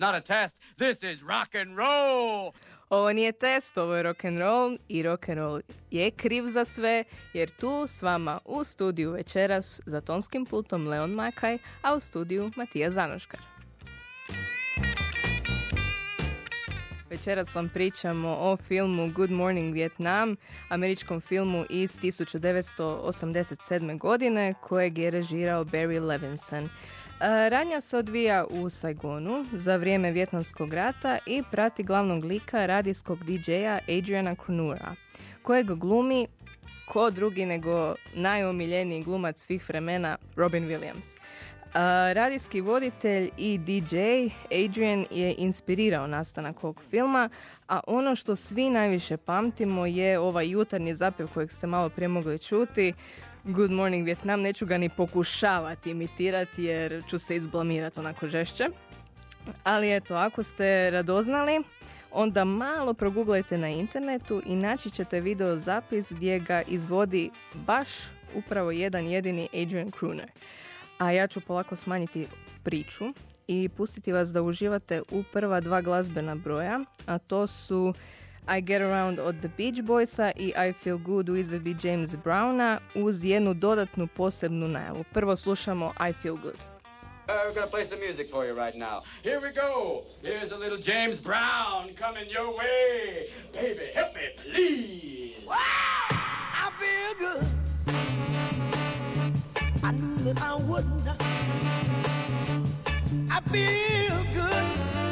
Not a test. This is rock and roll. Ovo nije test, ovo je rock and roll i rock and roll je kriv za sve jer tu s vama u studiju večeras za tonskim pultom Leon Makaj, a u studiju Matija Zanoškar. Večeras vam pričamo o filmu Good Morning Vietnam, američkom filmu iz 1987. godine kojeg je režirao Barry Levinson. E, Radnja se odvija u Saigonu za vrijeme Vjetnamskog rata i prati glavnog lika radijskog DJ-a Adriana Kronura, kojeg glumi ko drugi nego najomiljeniji glumac svih vremena Robin Williams. A, radijski voditelj i DJ Adrian je inspirirao nastanak ovog filma, a ono što svi najviše pamtimo je ovaj jutarnji zapjev kojeg ste malo prije mogli čuti. Good morning Vietnam, neću ga ni pokušavati imitirati jer ću se izblamirati onako žešće. Ali eto, ako ste radoznali, onda malo proguglajte na internetu i naći ćete video zapis gdje ga izvodi baš upravo jedan jedini Adrian Kruner. A ja ću polako smanjiti priču i pustiti vas da uživate u prva dva glazbena broja, a to su I Get Around od The Beach Boysa i I Feel Good u izvedbi James Browna uz jednu dodatnu posebnu najavu. Prvo slušamo I Feel Good. Uh, we're gonna play some music for you right now. Here we go. Here's a little James Brown coming your way. Baby, help me, please. I feel good. I knew that I wouldn't. I feel good.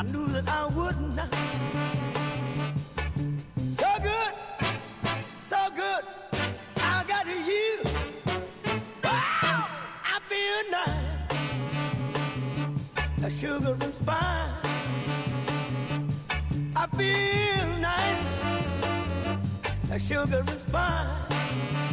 I knew that I wouldn't. So good, so good. I got you. Wow, I feel nice. A sugar and spice. I feel nice. A sugar and spice.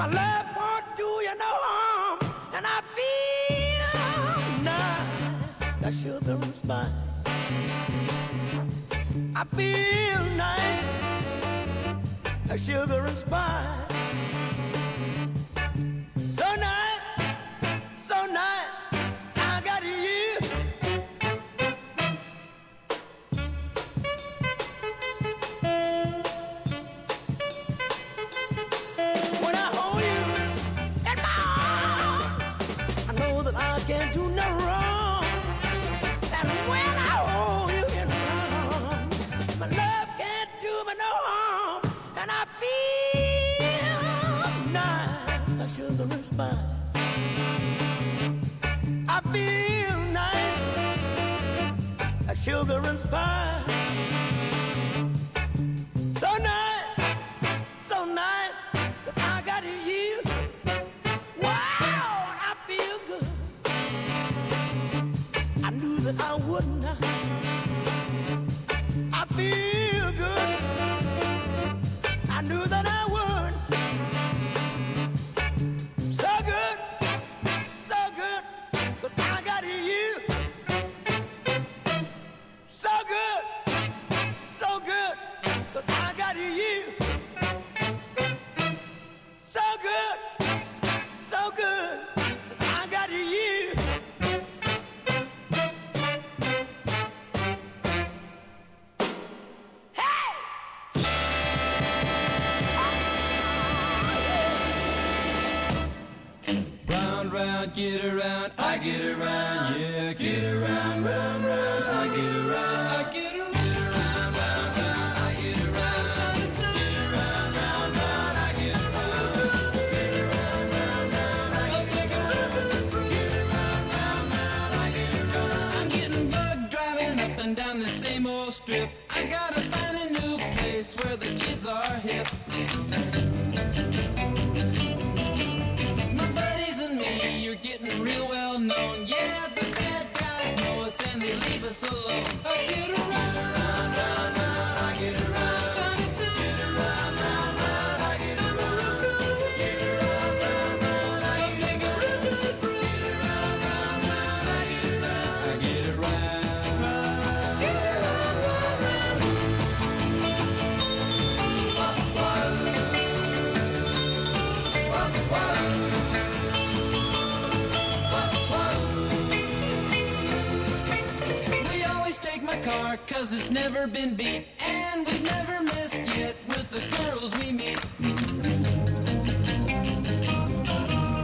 My love won't do you no harm. And I feel nice, like sugar and. I feel nice, like sugar and spice. Nice, like sugar and spice. I feel nice, like sugar and get around, Car cause it's never been beat, and we've never missed yet with the girls we meet.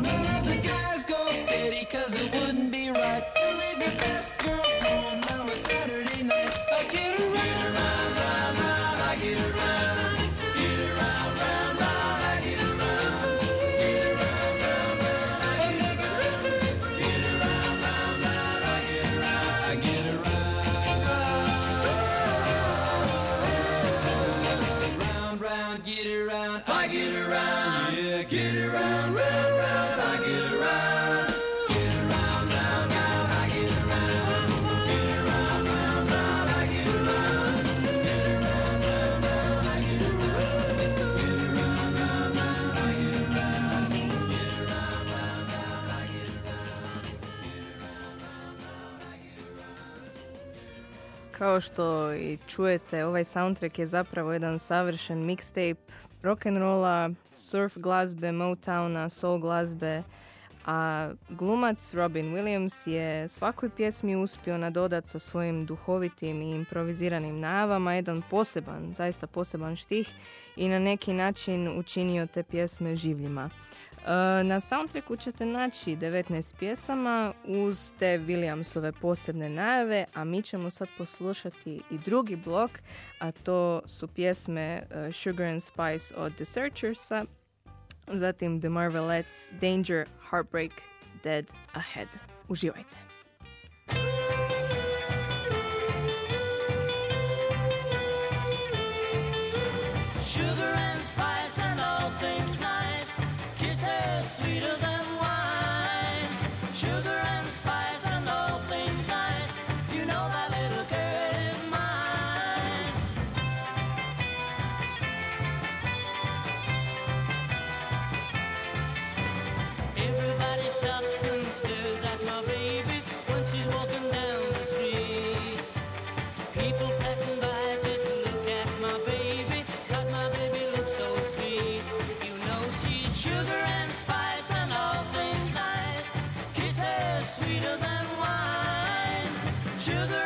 None of the guys go steady, cause it wouldn't be right to leave your best girl Kao što i čujete, ovaj soundtrack je zapravo jedan savršen mixtape rock'n'rolla, surf glazbe, Motowna, soul glazbe, a glumac Robin Williams je svakoj pjesmi uspio nadodati sa svojim duhovitim i improviziranim najavama jedan poseban, zaista poseban štih i na neki način učinio te pjesme življima. E, Na soundtracku ćete naći 19 pjesama uz te Williamsove posebne najave, a mi ćemo sad poslušati i drugi blok, a to su pjesme e, Sugar and Spice od The Searchersa, zatim The Marvelettes, Danger, Heartbreak, Dead Ahead. Uživajte! Sugar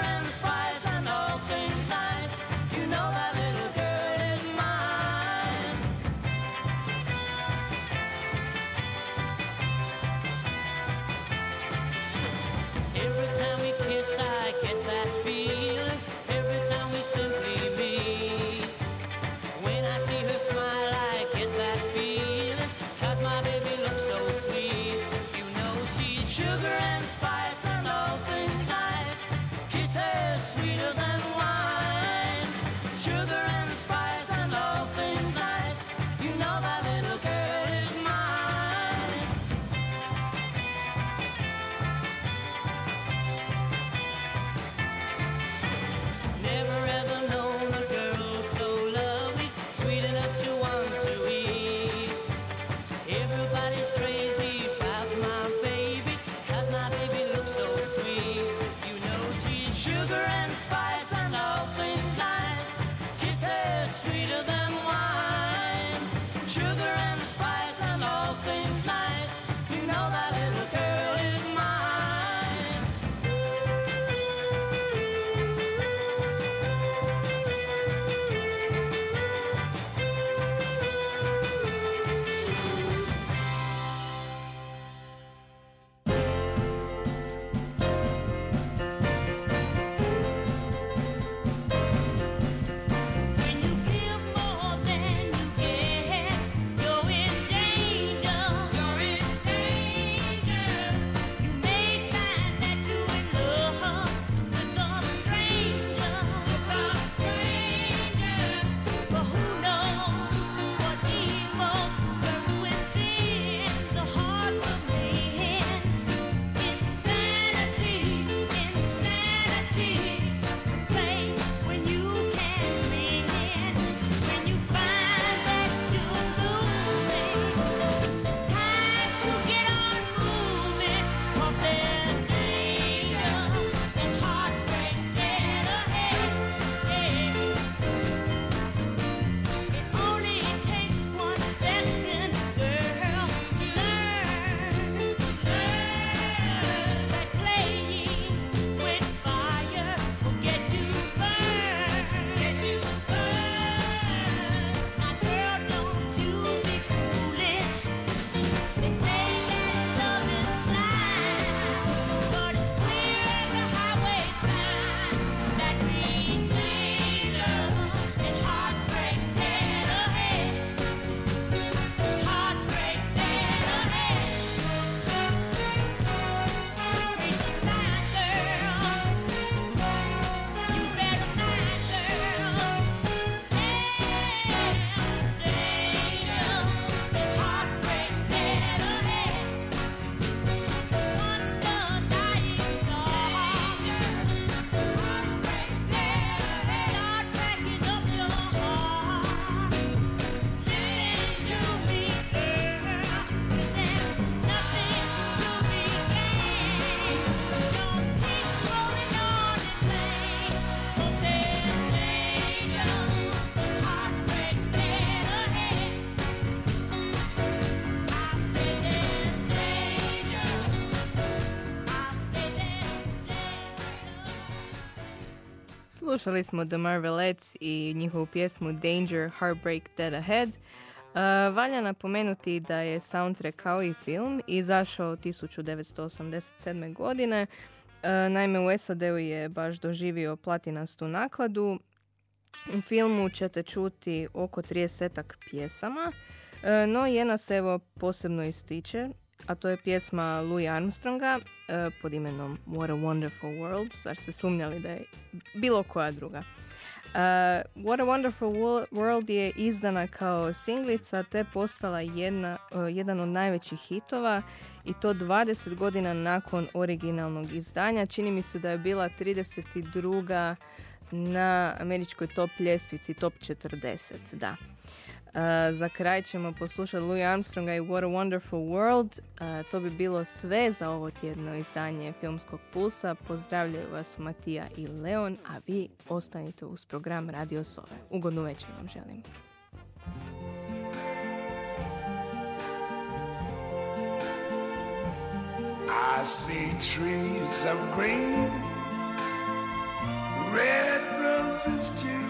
Slušali smo The Marvelettes i njihovu pjesmu Danger, Heartbreak, Dead Ahead. Uh, valja napomenuti da je soundtrack kao i film izašao 1987. godine. Uh, naime, u SAD-u je baš doživio platinastu nakladu. U filmu ćete čuti oko 30 pjesama, uh, no jedna se evo posebno ističe, a to je pjesma Louis Armstronga uh, pod imenom What a Wonderful World. Zar ste sumnjali da je bilo koja druga? Uh, What a Wonderful Wo- World je izdana kao singlica te postala jedna, uh, jedan od najvećih hitova i to 20 godina nakon originalnog izdanja. Čini mi se da je bila 32. na američkoj top ljestvici, top 40, da. Uh, za kraj ćemo poslušati Louis Armstronga i What a Wonderful World. Uh, to bi bilo sve za ovo tjedno izdanje Filmskog pulsa. Pozdravljaju vas Matija i Leon, a vi ostanite uz program Radio Sove. Ugodnu večer vam želim. I see trees of green, red roses too.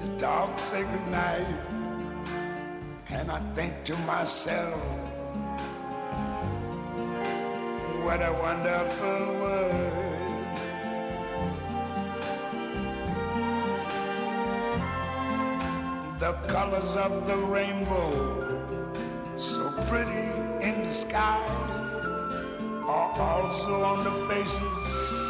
the dark sacred goodnight, and I think to myself, what a wonderful world. The colors of the rainbow, so pretty in the sky are also on the faces